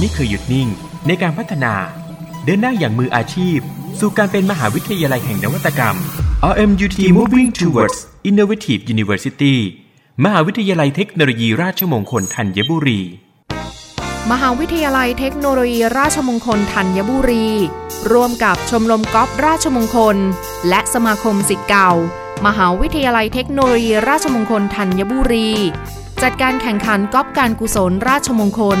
ไม่เคยหยุดนิ่ง ในการพัฒนา เดินหน้าอย่างมืออาชีพ สู่การเป็นมหาวิทยาลัยแห่งนวัตกรรม RMUT Moving Towards Innovative University มหาวิทยาลัยเทคโนโลยีราชมงคลธัญบุรี มหาวิทยาลัยเทคโนโลยีราชมงคลธัญบุรี ร่วมกับชมรมกอล์ฟราชมงคล และสมาคมสิทธิ์เก่า มหาวิทยาลัยเทคโนโลยีราชมงคลธัญบุรี จัดการแข่งขันกอล์ฟการกุศลราชมงคล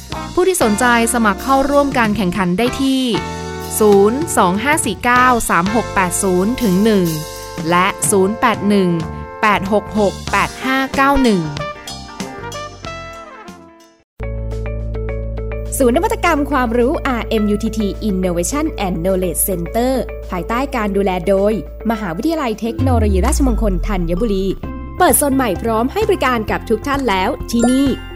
ผู้ที่สนใจสมัครเข้าร่วมการแข่งขันได้ที่ 025493680ถึง1และ 081 866 8591ศูนย์นวัตกรรมความรู้ RMUTT Innovation and Knowledge Center ภายใต้การดูแลโดย มหาวิทยาลัยเทคโนโลยีราชมงคลธัญบุรี เปิดโซนใหม่พร้อมให้บริการกับทุกท่านแล้วที่นี่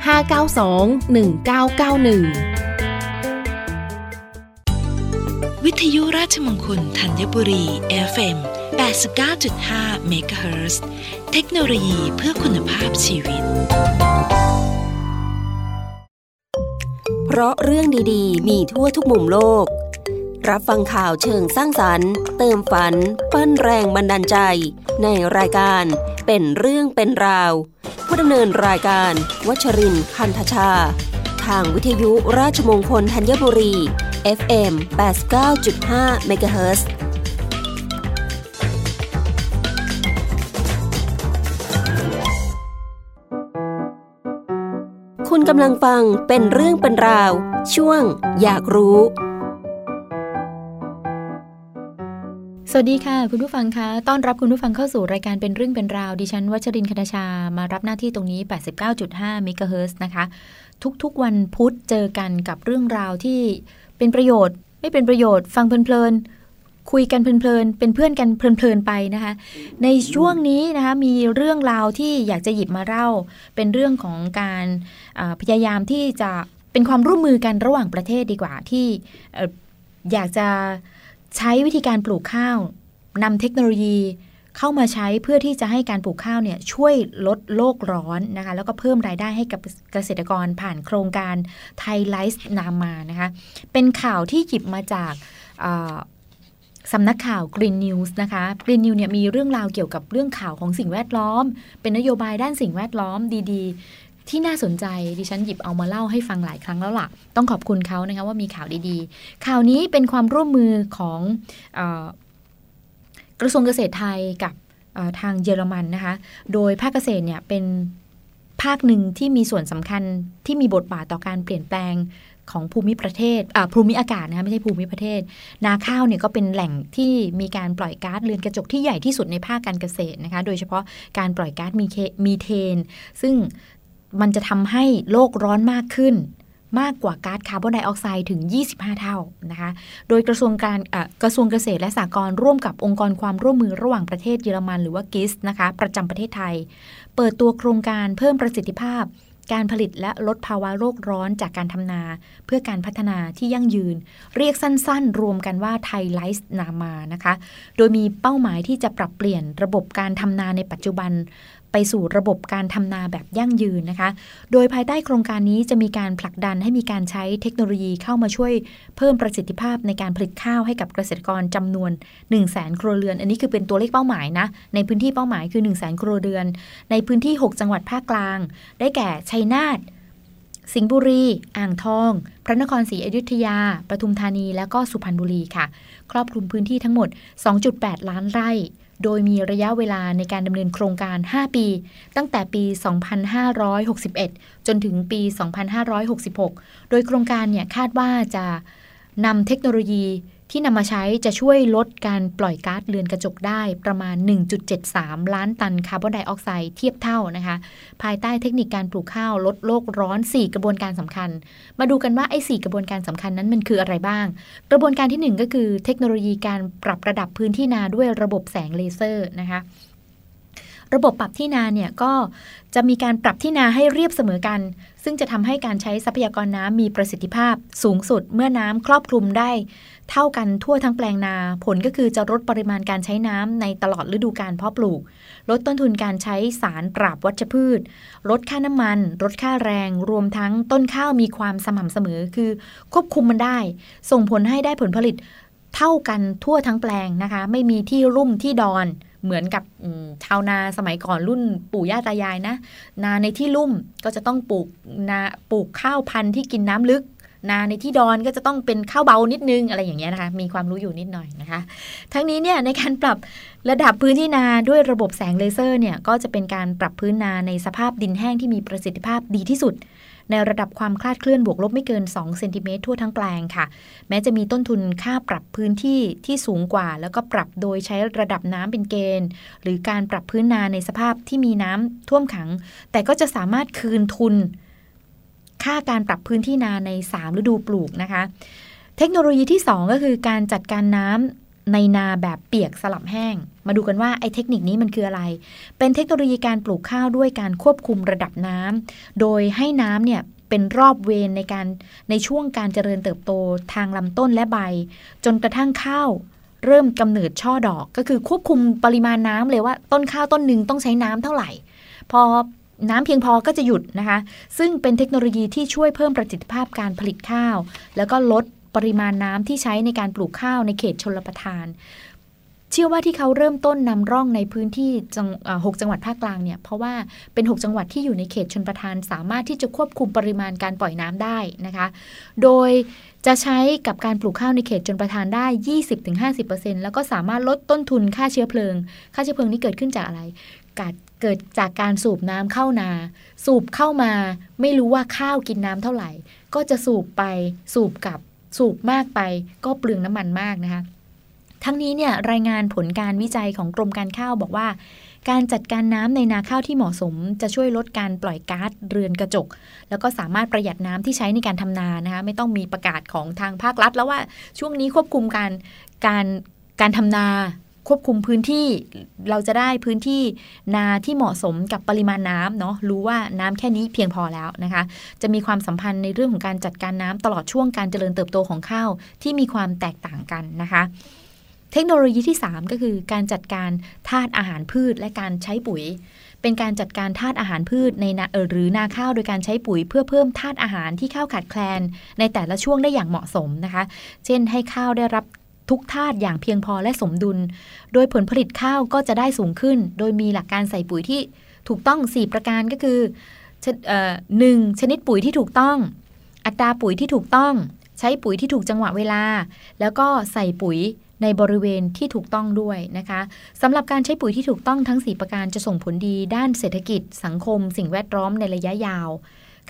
592 1991 วิทยุราชมงคลธัญบุรี FM 89.5เมกะเฮิรตซ์เทคโนโลยีเพื่อคุณภาพชีวิต เพราะเรื่องดีๆ มีทั่วทุกมุมโลก รับฟังข่าวเชิงสร้างสรรค์ เติมฝัน ปั้นแรงบันดาลใจ ในรายการเป็นเรื่องเป็นราว ผู้ดำเนินรายการ วัชรินทร์คันธชา ทางวิทยุราชมงคลธัญบุรี FM 89.5 MHz คุณกำลังฟังเป็นเรื่องเป็นราว ช่วงอยากรู้ สวัสดีค่ะ คุณผู้ฟังคะต้อนรับคุณผู้ฟังเข้าสู่รายการเป็นเรื่องเป็นราว ดิฉันวัชรินคณชา มารับหน้าที่ตรงนี้ 89.5เมกะเฮิร์นะคะ ทุกๆวันพุธเจอกันกับเรื่องราวที่เป็นประโยชน์ ไม่เป็นประโยชน์ ฟังเพลินๆคุยกันเพลินๆเป็นเพื่อนกันเพลินๆไปนะคะ ในช่วงนี้นะคะมีเรื่องราวที่อยากจะหยิบมาเล่า เป็นเรื่องของการพยายามที่จะเป็นความร่วมมือกันระหว่างประเทศดีกว่าที่อยากจะ ใช้วิธีการปลูกข้าวนำเทคโนโลยีเข้ามาใช้เพื่อที่จะให้การปลูกข้าวเนี่ยช่วยลดโลกร้อนนะคะแล้วก็เพิ่มรายได้ให้กับเกษตรกรผ่านโครงการไทยไลฟ์นามานะคะเป็นข่าวที่หยิบมาจากสำนักข่าว Green News นะคะ Green News เนี่ยมีเรื่องราวเกี่ยวกับเรื่องข่าวของสิ่งแวดล้อม เป็นนโยบายด้านสิ่งแวดล้อมดีๆ ที่น่าสนใจดิฉันหยิบเอามาเล่าให้ฟังหลายครั้งแล้วล่ะ ต้องขอบคุณเขานะคะว่ามีข่าวดีๆ ข่าวนี้เป็นความร่วมมือของออกระทรวงเกษตรไทยกับทางเยอรมันนะคะ โดยภาคเกษตรเนี่ยเป็นภาคหนึ่งที่มีส่วนสำคัญที่มีบทบาทต่อการเปลี่ยนแปลงของภูมิประเทศภูมิอากาศนะคะไม่ใช่ภูมิประเทศ นาข้าวเนี่ยก็เป็นแหล่งที่มีการปล่อยก๊าซเรือนกระจกที่ใหญ่ที่สุดในภาคการเกษตรนะคะ โดยเฉพาะการปล่อยก๊าซมีเคมีเทน ซึ่ง มันจะทำให้โลกร้อนมากขึ้น มากกว่าก๊าซคาร์บอนไดออกไซด์ถึง 25 เท่านะคะ โดยกระทรวงการกระทรวงเกษตรและสหกรณ์ร่วมกับองค์กรความร่วมมือระหว่างประเทศเยอรมันหรือว่ากิสนะคะ ประจำประเทศไทย เปิดตัวโครงการเพิ่มประสิทธิภาพการผลิตและลดภาวะโลกร้อนจากการทำนา เพื่อการพัฒนาที่ยั่งยืน เรียกสั้นๆ รวมกันว่าไทยไลฟ์นามานะคะ โดยมีเป้าหมายที่จะปรับเปลี่ยนระบบการทำนาในปัจจุบัน ไปสู่ระบบการทำนาแบบยั่งยืนนะคะ โดยภายใต้โครงการนี้จะมีการผลักดันให้มีการใช้เทคโนโลยีเข้ามาช่วยเพิ่มประสิทธิภาพในการผลิตข้าวให้กับเกษตรกรจำนวน 1 0 0 0 0แสนครัวเรือน อันนี้คือเป็นตัวเลขเป้าหมายนะ ในพื้นที่เป้าหมายคือ 1 0 0 0 0แสนครัวเรือน ในพื้นที่ 6 จังหวัดภาคกลาง ได้แก่ชัยนาทสิงห์บุรี อ่างทอง พระนครศรีอยุธยา ปทุมธานี และก็สุพรรณบุรีค่ะ ครอบคลุมพื้นที่ทั้งหมด 2.8 ล้านไร่ โดยมีระยะเวลาในการดำเนินโครงการ 5 ปี ตั้งแต่ปี 2561 จนถึงปี 2566 โดยโครงการเนี่ยคาดว่าจะนำเทคโนโลยี ที่นำมาใช้จะช่วยลดการปล่อยก๊าซเรือนกระจกได้ประมาณ 1.73 ล้านตันคาร์บอนไดออกไซด์เทียบเท่านะคะ ภายใต้เทคนิคการปลูกข้าวลดโลกร้อน 4 กระบวนการสำคัญ มาดูกันว่าไอ้สี่กระบวนการสำคัญนั้นมันคืออะไรบ้าง กระบวนการทีหนึ่1 ก็คือเทคโนโลยีการปรับระดับพื้นที่นาด้วยระบบแสงเลเซอร์นะคะ ระบบปรับที่นาเนี่ยก็จะมีการปรับที่นาให้เรียบเสมอกัน ซึ่งจะทำให้การใช้ทรัพยากรน้ำมีประสิทธิภาพสูงสุดเมื่อน้ำครอบคลุมได้ เท่ากันทั่วทั้งแปลงนา ผลก็คือจะลดปริมาณการใช้น้ำในตลอดฤดูกาลเพาะปลูก ลดต้นทุนการใช้สารปราบวัชพืช ลดค่าน้ำมัน ลดค่าแรง รวมทั้งต้นข้าวมีความสม่ำเสมอคือควบคุมมันได้ ส่งผลให้ได้ผลผลิตเท่ากันทั่วทั้งแปลงนะคะ ไม่มีที่รุ่มที่ดอน เหมือนกับชาวนาสมัยก่อนรุ่นปู่ย่าตายายนะ นาในที่ลุ่มก็จะต้องปลูกนาปลูกข้าวพันธุ์ที่กินน้ำลึก นาในที่ดอนก็จะต้องเป็นข้าวเบานิดนึงอะไรอย่างเงี้ยนะคะ มีความรู้อยู่นิดหน่อยนะคะ ทั้งนี้เนี่ยในการปรับระดับพื้นที่นาด้วยระบบแสงเลเซอร์เนี่ยก็จะเป็นการปรับพื้นนาในสภาพดินแห้งที่มีประสิทธิภาพดีที่สุด ในระดับความคลาดเคลื่อนบวกลบไม่เกิน 2 เซนติเมตรทั่วทั้งแปลงค่ะ แม้จะมีต้นทุนค่าปรับพื้นที่ที่สูงกว่า แล้วก็ปรับโดยใช้ระดับน้ำเป็นเกณฑ์ หรือการปรับพื้นนาในสภาพที่มีน้ำท่วมขัง แต่ก็จะสามารถคืนทุน ค่าการปรับพื้นที่นาใน 3 ฤดูปลูกนะคะ เทคโนโลยีที่ 2 ก็คือการจัดการน้ำ ในนาแบบเปียกสลับแห้ง มาดูกันว่าไอ้เทคนิคนี้มันคืออะไร เป็นเทคโนโลยีการปลูกข้าวด้วยการควบคุมระดับน้ำโดยให้น้ำเนี่ยเป็นรอบเวรในการในช่วงการเจริญเติบโตทางลำต้นและใบ จนกระทั่งข้าวเริ่มกำเนิดช่อดอกก็คือควบคุมปริมาณน้ำเลยว่าต้นข้าวต้นหนึ่งต้องใช้น้ำเท่าไหร่ พอน้ำเพียงพอก็จะหยุดนะคะ ซึ่งเป็นเทคโนโลยีที่ช่วยเพิ่มประสิทธิภาพการผลิตข้าว แล้วก็ลด ปริมาณน้ำที่ใช้ในการปลูกข้าวในเขตชนรประทาน เชื่อว่าที่เขาเริ่มต้นนำร่องในพื้นที่จังหกจังหวัดภาคกลางเนี่ยเพราะว่าเป็น 6 จังหวัดที่อยู่ในเขตชนประทาน สามารถที่จะควบคุมปริมาณการปล่อยน้ำได้นะคะ โดยจะใช้กับการปลูกข้าวในเขตชนประทานได้ 20-50%แล้วก็สามารถลดต้นทุนค่าเชื้อเพลิง ค่าเชื้อเพลิงนี้เกิดขึ้นจากอะไรกาดเกิดจากการสูบน้ำเข้านา สูบเข้ามา ไม่รู้ว่าข้าวกินน้ำเท่าไหร่ ก็จะสูบไปสูบกลับ สูบมากไปก็เปลืองน้ำมันมากนะคะทั้งนี้เนี่ยรายงานผลการวิจัยของกรมการข้าวบอกว่า การจัดการน้ำในนาข้าวที่เหมาะสม จะช่วยลดการปล่อยก๊าซเรือนกระจก แล้วก็สามารถประหยัดน้ำที่ใช้ในการทำนานะคะไม่ต้องมีประกาศของทางภาครัฐ แล้วว่าช่วงนี้ควบคุมการการการทำนา ควบคุมพื้นที่เราจะได้พื้นที่นาที่เหมาะสมกับปริมาณน้ำเนาะรู้ว่าน้ำแค่นี้เพียงพอแล้วนะคะ จะมีความสัมพันธ์ในเรื่องของการจัดการน้ำตลอดช่วงการเจริญเติบโตของข้าวที่มีความแตกต่างกันนะคะเทคโนโลยีที่ 3 ก็คือการจัดการธาตุอาหารพืชและการใช้ปุ๋ย เป็นการจัดการธาตุอาหารพืชในนาหรือนาข้าวโดยการใช้ปุ๋ย เพื่อเพิ่มธาตุอาหารที่ข้าวขาดแคลน ในแต่ละช่วงได้อย่างเหมาะสมนะคะ เช่นให้ข้าวได้รับ ทุกธาตุอย่างเพียงพอและสมดุล โดยผลผลิตข้าวก็จะได้สูงขึ้น โดยมีหลักการใส่ปุ๋ยที่ถูกต้อง 4 ประการก็คือหนึ่งชนิดปุ๋ยที่ถูกต้อง อัตราปุ๋ยที่ถูกต้อง ใช้ปุ๋ยที่ถูกจังหวะเวลา แล้วก็ใส่ปุ๋ยในบริเวณที่ถูกต้องด้วยนะคะสำหรับการใช้ปุ๋ยที่ถูกต้องทั้ง 4 ประการจะส่งผลดีด้านเศรษฐกิจ สังคม สิ่งแวดล้อมในระยะยาว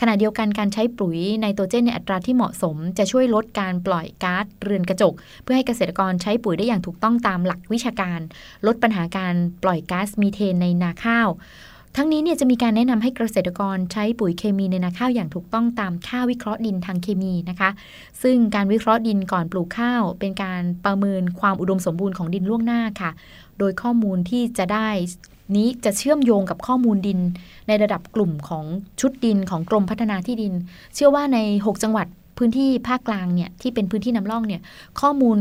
ขณะเดียวกันการใช้ปุ๋ยไนโตรเจนในอัตราที่เหมาะสม จะช่วยลดการปล่อยก๊าซเรือนกระจก เพื่อให้เกษตรกรใช้ปุ๋ยได้อย่างถูกต้องตามหลักวิชาการ ลดปัญหาการปล่อยก๊าซมีเทนในนาข้าว ทั้งนี้เนี่ยจะมีการแนะนำให้เกษตรกรใช้ปุ๋ยเคมีในนาข้าวอย่างถูกต้องตามค่าวิเคราะห์ดินทางเคมีนะคะ ซึ่งการวิเคราะห์ดินก่อนปลูกข้าว เป็นการประเมินความอุดมสมบูรณ์ของดินล่วงหน้าค่ะ โดยข้อมูลที่จะได้ นี้จะเชื่อมโยงกับข้อมูลดิน ในระดับกลุ่มของชุดดินของกรมพัฒนาที่ดิน เชื่อว่าใน 6 จังหวัดพื้นที่ภาคกลางเนี่ยที่เป็นพื้นที่นำร่องเนี่ยข้อมูล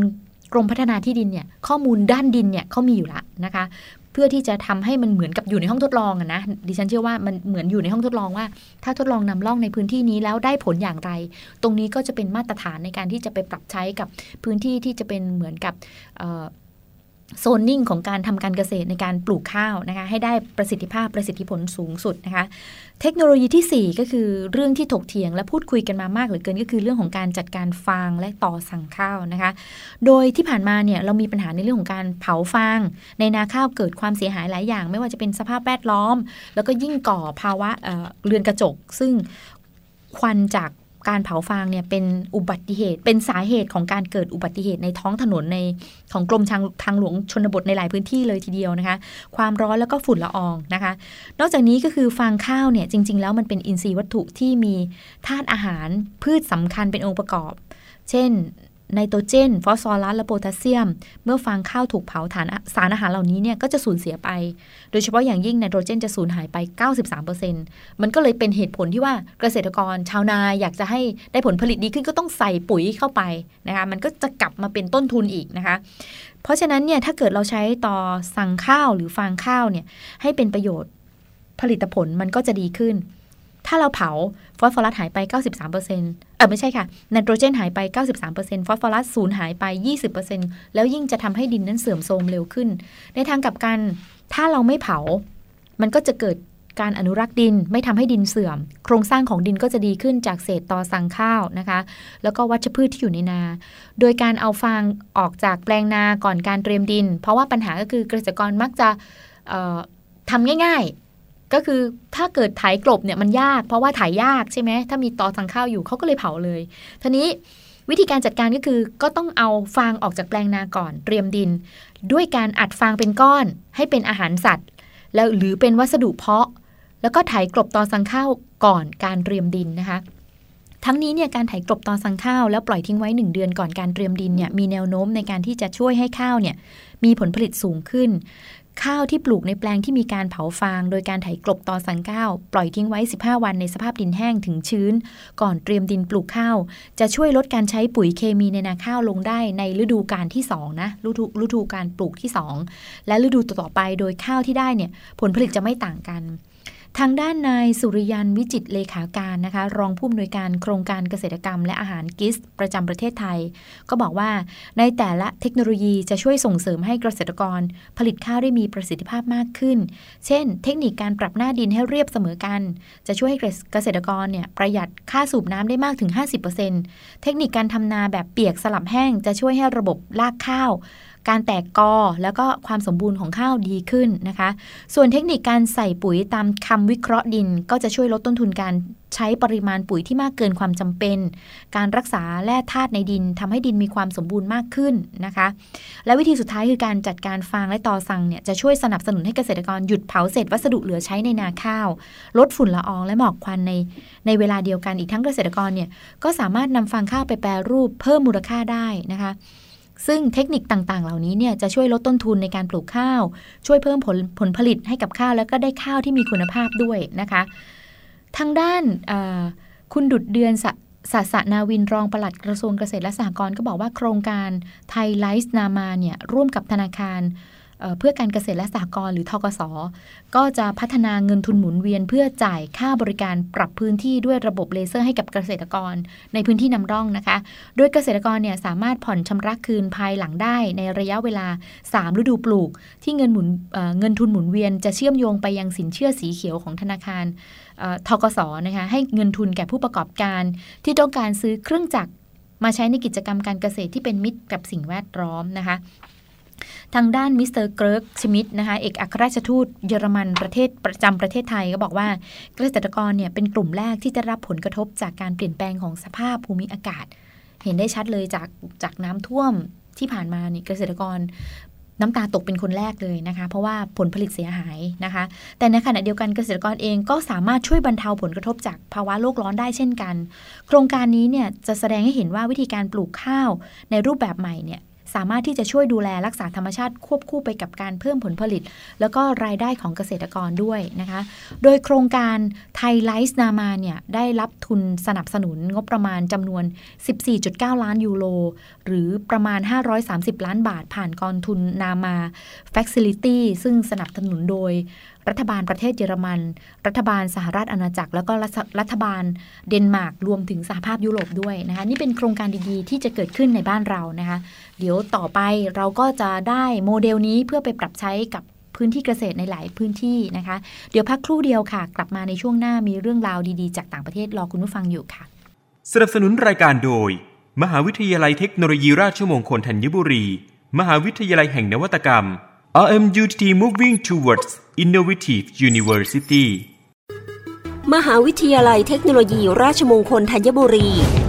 กรมพัฒนาที่ดินเนี่ยข้อมูลด้านดินเนี่ยเขามีอยู่แล้วนะคะ เพื่อที่จะทำให้มันเหมือนกับอยู่ในห้องทดลองอะนะดิฉันเชื่อว่ามันเหมือนอยู่ในห้องทดลองว่า ถ้าทดลองนำร่องในพื้นที่นี้แล้วได้ผลอย่างไร ตรงนี้ก็จะเป็นมาตรฐานในการที่จะไปปรับใช้กับพื้นที่ที่จะเป็นเหมือนกับ โซนนิ่งของการทำการเกษตรในการปลูกข้าวนะคะให้ได้ประสิทธิภาพประสิทธิผลสูงสุดนะคะ เทคโนโลยีที่ 4 ก็คือเรื่องที่ถกเถียงและพูดคุยกันมามากเหลือเกิน ก็คือเรื่องของการจัดการฟางและต่อสั่งข้าวนะคะ โดยที่ผ่านมาเนี่ยเรามีปัญหาในเรื่องของการเผาฟาง ในนาข้าวเกิดความเสียหายหลายอย่าง ไม่ว่าจะเป็นสภาพแวดล้อม แล้วก็ยิ่งก่อภาวะเเรือนกระจก ซึ่งควันจาก การเผาฟางเนี่ยเป็นอุบัติเหตุ เป็นสาเหตุของการเกิดอุบัติเหตุในท้องถนนในของกรมทางทางหลวงชนบทในหลายพื้นที่เลยทีเดียวนะคะ ความร้อนแล้วก็ฝุ่นละอองนะคะ นอกจากนี้ก็คือฟางข้าวเนี่ยจริง ๆ แล้วมันเป็นอินทรีย์วัตถุที่มีธาตุอาหารพืชสำคัญเป็นองค์ประกอบ เช่น ไนโตรเจน ฟอสฟอรัส และโพแทสเซียม เมื่อฟางข้าวถูกเผาฐานสารอาหารเหล่านี้เนี่ยก็จะสูญเสียไป โดยเฉพาะอย่างยิ่งไนโตรเจนจะสูญหายไป 93%มันก็เลยเป็นเหตุผลที่ว่าเกษตรกรชาวนาอยากจะให้ได้ผลผลิตดีขึ้นก็ต้องใส่ปุ๋ยเข้าไปนะคะมันก็จะกลับมาเป็นต้นทุนอีกนะคะเพราะฉะนั้นเนี่ยถ้าเกิดเราใช้ต่อสั่งข้าวหรือฟางข้าวเนี่ยให้เป็นประโยชน์ผลิตผลมันก็จะดีขึ้น ถ้าเราเผาฟอสฟอรัสหายไป 93%เออไม่ใช่ค่ะไนโตรเจนหายไป 93%ฟอสฟอรัสสูญหายไป 20%แล้วยิ่งจะทำให้ดินนั้นเสื่อมโทรมเร็วขึ้น ในทางกลับกัน ถ้าเราไม่เผา มันก็จะเกิดการอนุรักษ์ดินไม่ทำให้ดินเสื่อม โครงสร้างของดินก็จะดีขึ้นจากเศษตอสังข้าวนะคะ แล้วก็วัชพืชที่อยู่ในนา โดยการเอาฟางออกจากแปลงนาก่อนการเตรียมดิน เพราะว่าปัญหาก็คือเกษตรกรมักจะทำง่าย ก็คือถ้าเกิดไถกลบเนี่ยมันยาก เพราะว่าไถายากใช่ไหมถ้ามีตอสังข้าวอยู่เขาก็เลยเผาเลยทีนี้วิธีการจัดการก็คือก็ต้องเอาฟางออกจากแปลงนาก่อนเตรียมดิน ด้วยการอัดฟางเป็นก้อน ให้เป็นอาหารสัตว์ แล้วหรือเป็นวัสดุเพาะ แล้วก็ไถกลบตอสังข้าวก่อนการเตรียมดินนะคะ ทั้งนี้เนี่ยการไถกลบตอสังข้าวแล้วปล่อยทิ้งไว้ 1 เดือนก่อนการเตรียมดินเนี่ยมีแนวโน้มในการที่จะช่วยให้ข้าวเนี่ยมีผลผลิตสูงขึ้น ข้าวที่ปลูกในแปลงที่มีการเผาฟาง โดยการไถกลบตอสังก้าวปล่อยทิ้งไว้ 15 วันในสภาพดินแห้งถึงชื้น ก่อนเตรียมดินปลูกข้าว จะช่วยลดการใช้ปุ๋ยเคมีในนาข้าวลงได้ในฤดูกาลที่2นะฤดูฤดูการปลูกที่ 2 และฤดูต่อไปโดยข้าวที่ได้เนี่ยผลผลิตจะไม่ต่างกัน ทางด้านนายสุริยันวิจิตเลขาการนะคะรองผู้อำนวยการโครงการเกษตรกรรม และอาหารกิสประจำประเทศไทย ก็บอกว่าในแต่ละเทคโนโลยีจะช่วยส่งเสริมให้เกษตรกร ผลิตข้าวได้มีประสิทธิภาพมากขึ้น เช่น เทคนิคการปรับหน้าดินให้เรียบเสมอกัน จะช่วยให้เกษตรกรเนี่ยประหยัดค่าสูบน้ำได้มากถึง 50%เทคนิคการทำนาแบบเปียกสลับแห้งจะช่วยให้ระบบรากข้าว การแตกกอแล้วก็ความสมบูรณ์ของข้าวดีขึ้นนะคะ ส่วนเทคนิคการใส่ปุ๋ยตามคำวิเคราะห์ดิน ก็จะช่วยลดต้นทุนการใช้ปริมาณปุ๋ยที่มากเกินความจำเป็น การรักษาแร่ธาตุในดินทำให้ดินมีความสมบูรณ์มากขึ้นนะคะ และวิธีสุดท้ายคือการจัดการฟางและตอสังเนี่ยจะช่วยสนับสนุนให้เกษตรกรหยุดเผาเศษวัสดุเหลือใช้ในนาข้าว ลดฝุ่นละอองและหมอกควันในในเวลาเดียวกันอีกทั้งเกษตรกรเนี่ยก็สามารถนำฟางข้าวไปแปรรูปเพิ่มมูลค่าได้นะคะ ซึ่งเทคนิคต่างๆ เหล่านี้เนี่ยจะช่วยลดต้นทุนในการปลูกข้าว ช่วยเพิ่มผลผลผลิตให้กับข้าว แล้วก็ได้ข้าวที่มีคุณภาพด้วยนะคะ ทางด้านคุณดุดเดือนศาสนาวินรองปลัดกระทรวงเกษตรและสหกรณ์ก็บอกว่าโครงการไทยไลฟ์นามาเนี่ยร่วมกับธนาคาร เพื่อการเกษตรและสหกรณ์หรือทกส ก็จะพัฒนาเงินทุนหมุนเวียน เพื่อจ่ายค่าบริการปรับพื้นที่ด้วยระบบเลเซอร์ให้กับเกษตรกร ในพื้นที่นำร่องนะคะ โดยเกษตรกรเนี่ยสามารถผ่อนชำระคืนภายหลังได้ในระยะเวลา 3 ฤดูปลูก ที่เงินหมุนเงินทุนหมุนเวียน จะเชื่อมโยงไปยังสินเชื่อสีเขียวของธนาคารทกสนะคะให้เงินทุนแก่ผู้ประกอบการ ที่ต้องการซื้อเครื่องจักรมาใช้ในกิจกรรมการเกษตรที่เป็นมิตรกับสิ่งแวดล้อมนะคะ ทางด้านมิสเตอร์เกรกชมิดนะคะเอกอัครราชทูตเยอรมันประเทศประจำประเทศไทยก็บอกว่าเกษตรกรเนี่ยเป็นกลุ่มแรกที่จะรับผลกระทบจากการเปลี่ยนแปลงของสภาพภูมิอากาศ เห็นได้ชัดเลยจากจากน้ำท่วมที่ผ่านมาเนี่ยเกษตรกรน้ำตาตกเป็นคนแรกเลยนะคะ เพราะว่าผลผลิตเสียหายนะคะ แต่ในขณะเดียวกันเกษตรกรเองก็สามารถช่วยบรรเทาผลกระทบจากภาวะโลกร้อนได้เช่นกัน โครงการนี้เนี่ยจะแสดงให้เห็นว่าวิธีการปลูกข้าวในรูปแบบใหม่เนี่ย สามารถที่จะช่วยดูแลรักษาธรรมชาติควบคู่ไปกับการเพิ่มผลผลิต แล้วก็รายได้ของเกษตรกรด้วยนะคะ โดยโครงการไทยไลซ์นามาเนี่ยได้รับทุนสนับสนุนงบประมาณจำนวน 14.9 ล้านยูโรหรือประมาณ 530 ล้านบาทผ่านกองทุนนามา Facility ซึ่งสนับสนุนโดยรัฐบาลประเทศเยอรมัน รัฐบาลสหราชอาณาจักร แล้วก็รัฐบาลเดนมาร์กรวมถึงสหภาพยุโรปด้วยนะคะ นี่เป็นโครงการดีๆ ที่จะเกิดขึ้นในบ้านเรานะคะ เดี๋ยวต่อไปเราก็จะได้โมเดลนี้เพื่อไปปรับใช้กับพื้นที่เกษตรในหลายพื้นที่นะคะ เดี๋ยวพักครู่เดียวค่ะ กลับมาในช่วงหน้ามีเรื่องราวดีๆ จากต่างประเทศรอคุณผู้ฟังอยู่ค่ะ สนับสนุนรายการโดย มหาวิทยาลัยเทคโนโลยีราชมงคลธัญบุรี มหาวิทยาลัยแห่งนวัตกรรม RMUTT Moving Towards Innovative University มหาวิทยาลัยเทคโนโลยีราชมงคลธัญบุรีข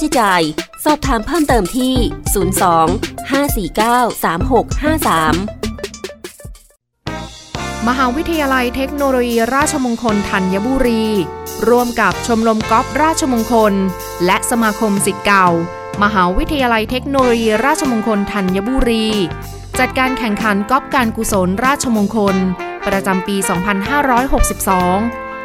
ใช้จ่าย สอบถามเพิ่มเติมที่ 02 549 3653 มหาวิทยาลัยเทคโนโลยีราชมงคลธัญบุรี ร่วมกับชมรมกอล์ฟราชมงคล และสมาคมสิทธิ์เก่า มหาวิทยาลัยเทคโนโลยีราชมงคลธัญบุรี จัดการแข่งขันกอล์ฟการกุศลราชมงคล ประจำปี 2562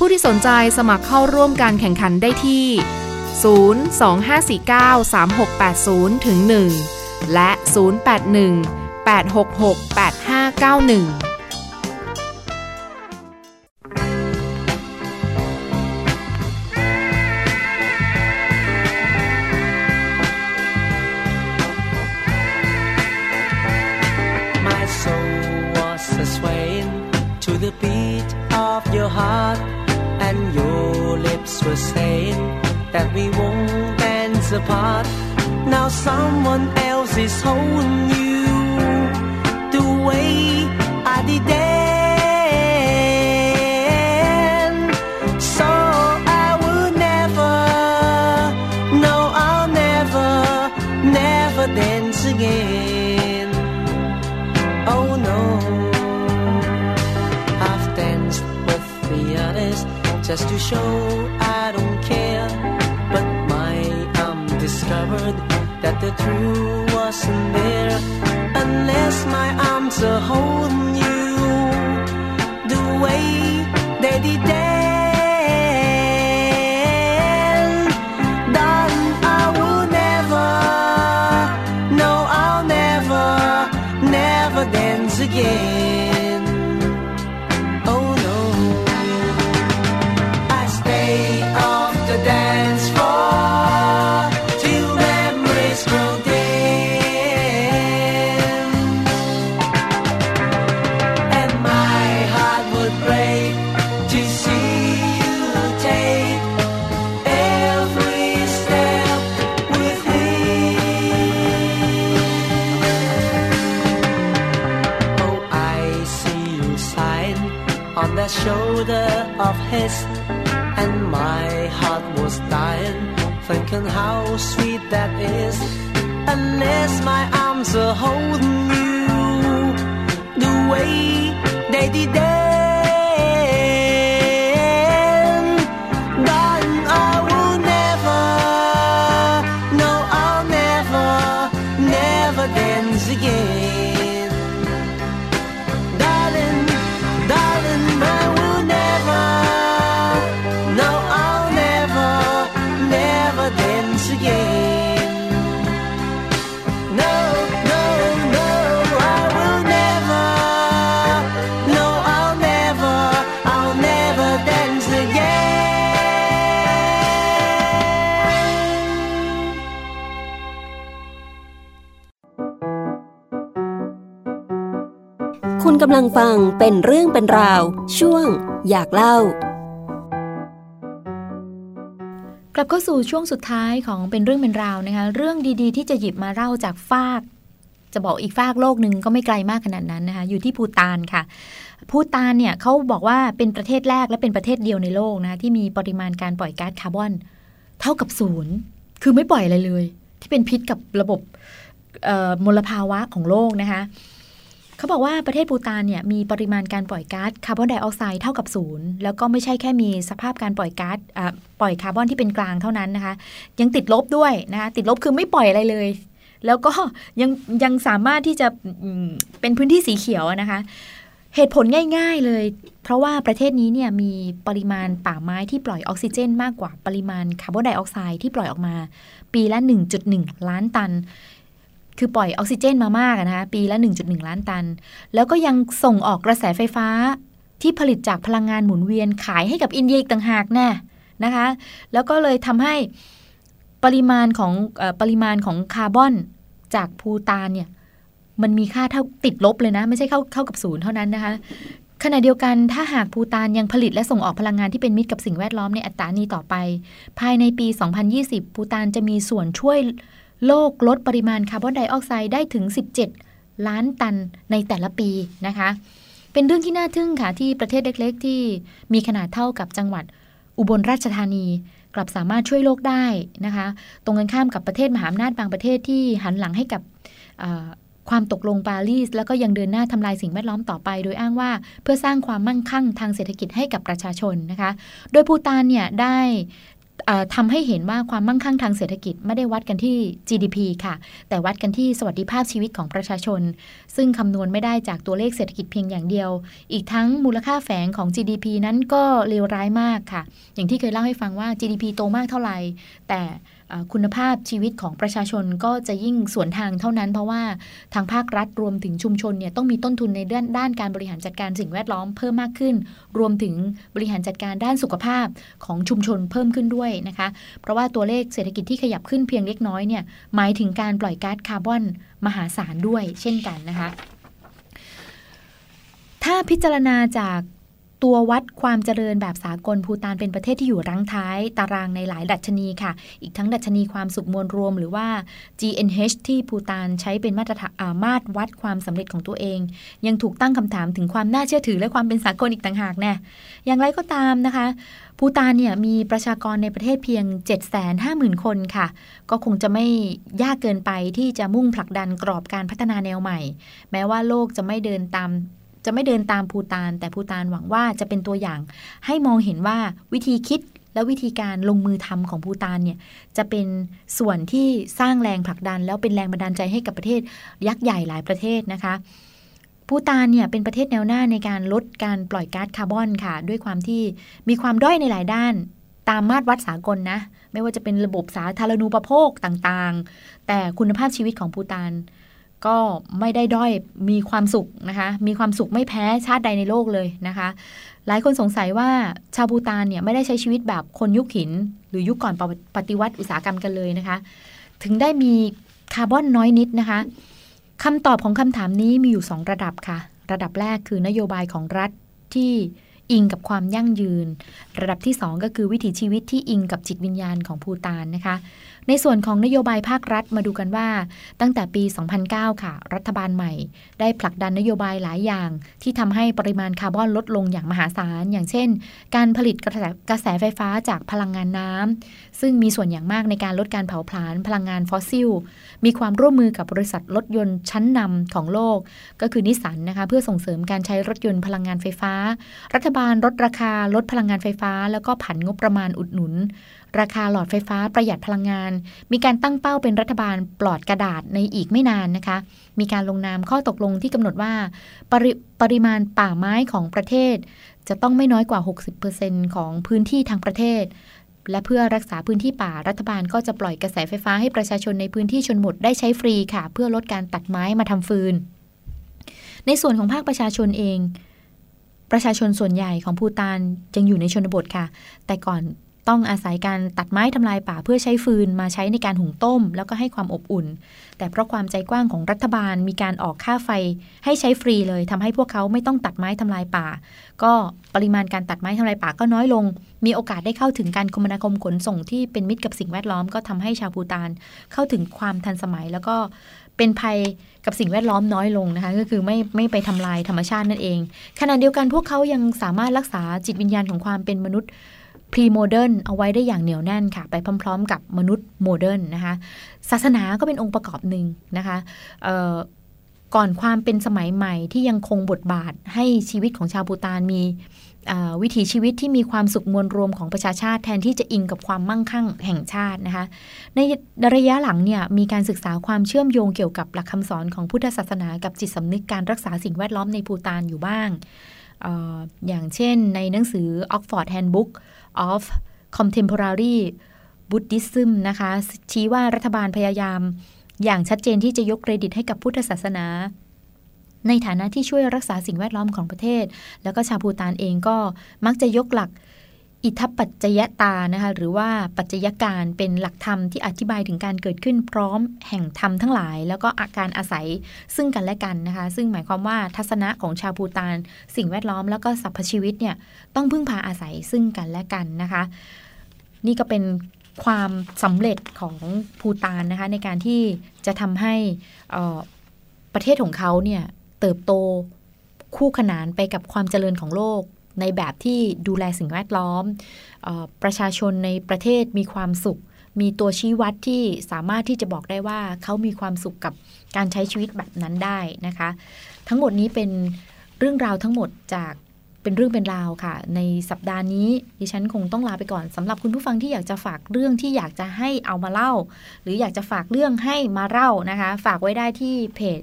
ผู้ที่สนใจสมัครเข้าร่วมการแข่งขันได้ที่ 025493680ถึง1และ 081 were saying that we won't dance apart. Now someone else is holding you the way I did then. So I will never, no, I'll never, never dance again. Oh no, I've danced with the others just to show the truth wasn't there unless my arms are holding you. The way they did thinking how sweet that is. Unless my arms are holding you the way they did ฟังเป็นเรื่องเป็นราว ช่วง อยากเล่า กลับเข้าสู่ช่วงสุดท้ายของเป็นเรื่องเป็นราวนะคะ เรื่องดีๆ ที่จะหยิบมาเล่าจากฟาก จะบอกอีกฟากโลกหนึ่งก็ไม่ไกลมากขนาดนั้นนะคะ อยู่ที่ภูตานค่ะภูตานเนี่ยเขาบอกว่าเป็นประเทศแรกและเป็นประเทศเดียวในโลกนะะที่มีปริมาณการปล่อยก๊าซคาร์บอน เท่ากับศูนย์ คือไม่ปล่อยอะไรเลย ที่เป็นพิษกับระบบมลภาวะของโลกนะคะ เขาบอกว่าประเทศภูฏานเนี่ยมีปริมาณการปล่อยก๊าซคาร์บอนไดออกไซด์เท่ากับศูนย์แล้วก็ไม่ใช่แค่มีสภาพการปล่อยก๊าซปล่อยคาร์บอนที่เป็นกลางเท่านั้นนะคะ ยังติดลบด้วยนะคะติดลบคือไม่ปล่อยอะไรเลย แล้วก็ยังยังสามารถที่จะเป็นพื้นที่สีเขียวนะคะเหตุผลง่าย ๆเลย เพราะว่าประเทศนี้เนี่ยมีปริมาณป่าไม้ที่ปล่อยออกซิเจน มากกว่าปริมาณคาร์บอนไดออกไซด์ที่ปล่อยออกมา ปีละ 1.1 ล้านตัน คือปล่อยออกซิเจนมามากนะคะปีละ 1.1 ล้านตัน แล้วก็ยังส่งออกกระแสไฟฟ้าที่ผลิตจากพลังงานหมุนเวียนขายให้กับอินเดียอีกต่างหากแน่นะคะ แล้วก็เลยทำให้ปริมาณของอปริมาณของคาร์บอนจากภูตานเนี่ยมันมีค่าเท่าติดลบเลยนะ ไม่ใช่เข้าเข้ากับศูนย์เท่านั้นนะคะ ขณะเดียวกันถ้าหากภูตานยังผลิตและส่งออกพลังงานที่เป็นมิตรกับสิ่งแวดล้อมในอัตรานี้ต่อไป ภายในปี 2020 ภูตานจะมีส่วนช่วย โลกลดปริมาณคาร์บอนไดออกไซด์ได้ถึง 17 ล้านตันในแต่ละปีนะคะ เป็นเรื่องที่น่าทึ่งค่ะที่ประเทศเล็กๆ ที่มีขนาดเท่ากับจังหวัดอุบลราชธานีกลับสามารถช่วยโลกได้นะคะ ตรงกันข้ามกับประเทศมหาอำนาจบางประเทศที่หันหลังให้กับความตกลงปารีส แล้วก็ยังเดินหน้าทำลายสิ่งแวดล้อมต่อไป โดยอ้างว่าเพื่อสร้างความมั่งคั่งทางเศรษฐกิจให้กับประชาชนนะคะ โดยภูตานเนี่ยได้ ทำให้เห็นว่าความมั่งคั่งทางเศรษฐกิจไม่ได้วัดกันที่ GDP ค่ะ แต่วัดกันที่สวัสดิภาพชีวิตของประชาชน ซึ่งคำนวณไม่ได้จากตัวเลขเศรษฐกิจเพียงอย่างเดียว อีกทั้งมูลค่าแฝงของ GDP นั้นก็เลวร้ายมากค่ะ อย่างที่เคยเล่าให้ฟังว่า GDP โตมากเท่าไหร่แต่ คุณภาพชีวิตของประชาชนก็จะยิ่งสวนทางเท่านั้น เพราะว่าทางภาครัฐรวมถึงชุมชนเนี่ยต้องมีต้นทุนในด้านด้านการบริหารจัดการสิ่งแวดล้อมเพิ่มมากขึ้น รวมถึงบริหารจัดการด้านสุขภาพของชุมชนเพิ่มขึ้นด้วยนะคะ เพราะว่าตัวเลขเศรษฐกิจที่ขยับขึ้นเพียงเล็กน้อยเนี่ยหมายถึงการปล่อยก๊าซคาร์บอนมหาศาลด้วย เช่นกันนะคะ ถ้าพิจารณาจาก ตัววัดความเจริญแบบสากลภูตานเป็นประเทศที่อยู่รั้งท้าย ตารางในหลายดัชนีค่ะ อีกทั้งดัชนีความสุขมวลรวมหรือว่า GNH ที่ภูตานใช้เป็นมาตรฐานมาตรวัดความสำเร็จของตัวเอง ยังถูกตั้งคำถามถึงความน่าเชื่อถือและความเป็นสากลอีกต่างหากแน่อย่างไรก็ตามนะคะภูตานเนี่ยมีประชากรในประเทศเพียง 750,000 คนค่ะ ก็คงจะไม่ยากเกินไปที่จะมุ่งผลักดันกรอบการพัฒนาแนวใหม่ แม้ว่าโลกจะไม่เดินตาม จะไม่เดินตามภูตาน แต่ภูตานหวังว่าจะเป็นตัวอย่าง ให้มองเห็นว่าวิธีคิดและวิธีการลงมือทำของภูตานเนี่ยจะเป็นส่วนที่สร้างแรงผลักดัน แล้วเป็นแรงบันดาลใจให้กับประเทศยักษ์ใหญ่หลายประเทศนะคะภูตานเนี่ยเป็นประเทศแนวหน้าในการลดการปล่อยก๊าซคาร์บอนค่ะ ด้วยความที่มีความด้อยในหลายด้านตามมาตรวัดสากลนะ ไม่ว่าจะเป็นระบบสาธารณูปโภคต่างๆ แต่คุณภาพชีวิตของภูตาน ก็ไม่ได้ด้อยมีความสุขนะคะ มีความสุขไม่แพ้ชาติใดในโลกเลยนะคะ หลายคนสงสัยว่าชาวภูตานเนี่ยไม่ได้ใช้ชีวิตแบบคนยุคหิน หรือยุคก่อนปฏิวัติอุตสาหกรรมกันเลยนะคะ ถึงได้มีคาร์บอนน้อยนิดนะคะคำตอบของคำถามนี้มีอยู่ 2 ระดับค่ะ ระดับแรกคือนโยบายของรัฐที่อิงกับความยั่งยืน ระดับที่ 2 ก็คือวิถีชีวิตที่อิงกับจิตวิญญาณของภูตานนะคะ ในส่วนของนโยบายภาครัฐมาดูกันว่า ตั้งแต่ปี 2009 ค่ะ รัฐบาลใหม่ ได้ผลักดันนโยบายหลายอย่าง ที่ทำให้ปริมาณคาร์บอนลดลงอย่างมหาศาล อย่างเช่น การผลิตกระแสกระแสไฟฟ้าจากพลังงานน้ำซึ่งมีส่วนอย่างมากในการลดการเผาผลาญพลังงานฟอสซิล มีความร่วมมือกับบริษัทรถยนต์ชั้นนำของโลก ก็คือนิสสันนะคะเพื่อส่งเสริมการใช้รถยนต์พลังงานไฟฟ้า รัฐบาลลดราคาลดพลังงานไฟฟ้า แล้วก็ผันงบประมาณอุดหนุน ราคาหลอดไฟฟ้าประหยัดพลังงาน มีการตั้งเป้าเป็นรัฐบาลปลอดกระดาษในอีกไม่นานนะคะ มีการลงนามข้อตกลงที่กำหนดว่าปรปริมาณป่าไม้ของประเทศ จะต้องไม่น้อยกว่า 60%ของพื้นที่ทางประเทศ และเพื่อรักษาพื้นที่ป่ารัฐบาลก็จะปล่อยกระแสไฟฟ้าให้ประชาชนในพื้นที่ชนบทได้ใช้ฟรีค่ะ เพื่อลดการตัดไม้มาทำฟืน ในส่วนของภาคประชาชนเองประชาชนส่วนใหญ่ของภูตานยังอยู่ในชนบทค่ะ แต่ก่อน ต้องอาศัยการตัดไม้ทำลายป่าเพื่อใช้ฟืนมาใช้ในการหุงต้ม แล้วก็ให้ความอบอุ่น แต่เพราะความใจกว้างของรัฐบาลมีการออกค่าไฟให้ใช้ฟรีเลยทำให้พวกเขาไม่ต้องตัดไม้ทำลายป่า ก็ปริมาณการตัดไม้ทำลายป่าก็น้อยลง มีโอกาสได้เข้าถึงการคมนาคมขนส่งที่เป็นมิตรกับสิ่งแวดล้อมก็ทำให้ชาวภูฏานเข้าถึงความทันสมัยแล้วก็เป็นภัยกับสิ่งแวดล้อมน้อยลงนะคะ ก็คือไม่ไม่ไปทำลายธรรมชาตินั่นเองขณะเดียวกันพวกเขายังสามารถรักษาจิตวิญญาณของความเป็นมนุษย์ premodern เอาไว้ได้อย่างเหนียวแน่นค่ะ ไปพร้อม ๆ กับมนุษย์โมเดิร์นนะคะศาสนาก็เป็นองค์ประกอบหนึ่งนะคะก่อนความเป็นสมัยใหม่ที่ยังคงบทบาทให้ชีวิตของชาวบูตานมีวิถีชีวิตที่มีความสุขมวลรวมของประชาชาติแทนที่จะอิงกับความมั่งคั่งแห่งชาตินะคะ ในระยะหลังเนี่ยมีการศึกษาความเชื่อมโยงเกี่ยวกับหลักคำสอนของพุทธศาสนากับจิตสำนึกการรักษาสิ่งแวดล้อมในภูตานอยู่บ้างออย่างเช่นในหนังสือ Oxford Handbook of Contemporary Buddhism นะคะ ชี้ว่ารัฐบาลพยายาม อย่างชัดเจนที่จะยกเครดิตให้กับพุทธศาสนา ในฐานะที่ช่วยรักษาสิ่งแวดล้อมของประเทศ แล้วก็ชาวพูตานเองก็มักจะยกหลัก อิทัปปัจจยตานะคะหรือว่าปัจจยการเป็นหลักธรรมที่อธิบายถึงการเกิดขึ้นพร้อมแห่งธรรมทั้งหลาย แล้วก็อาการอาศัยซึ่งกันและกันนะคะ ซึ่งหมายความว่าทัศนะของชาวภูตาน สิ่งแวดล้อมแล้วก็สรรพชีวิตเนี่ยต้องพึ่งพาอาศัยซึ่งกันและกันนะคะ นี่ก็เป็นความสำเร็จของภูตานนะคะในการที่จะทำให้ประเทศของเขาเนี่ยเติบโตคู่ขนานไปกับความเจริญของโลก ในแบบที่ดูแลสิ่งแวดล้อมอประชาชนในประเทศมีความสุข มีตัวชี้วัดที่สามารถที่จะบอกได้ว่าเขามีความสุขกับการใช้ชีวิตแบบนั้นได้นะคะ ทั้งหมดนี้เป็นเรื่องราวทั้งหมดจากเป็นเรื่องเป็นราวค่ะ ในสัปดาห์นี้ดิฉันคงต้องลาไปก่อนสำหรับคุณผู้ฟังที่อยากจะฝากเรื่องที่อยากจะให้เอามาเล่า หรืออยากจะฝากเรื่องให้มาเล่านะคะ ฝากไว้ได้ที่เพจ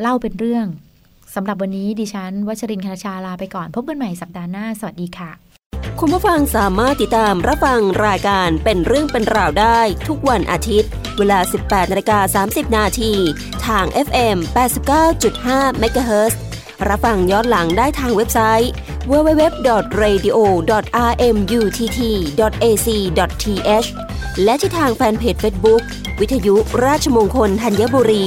เล่าเป็นเรื่อง สำหรับวันนี้ดิฉันวัชรินคณชาลาไปก่อนพบกันใหม่สัปดาห์หน้า สวัสดีค่ะ คุณผู้ฟังสามารถติดตามรับฟังรายการเป็นเรื่องเป็นราวได้ ทุกวันอาทิตย์ เวลา 18นาฬิกา30 นาทีทาง FM 89.5 MHz รับฟังย้อนหลังได้ทางเว็บไซต์ www.radio.rmutt.ac.th และที่ทางแฟนเพจ Facebook วิทยุราชมงคลธัญบุรี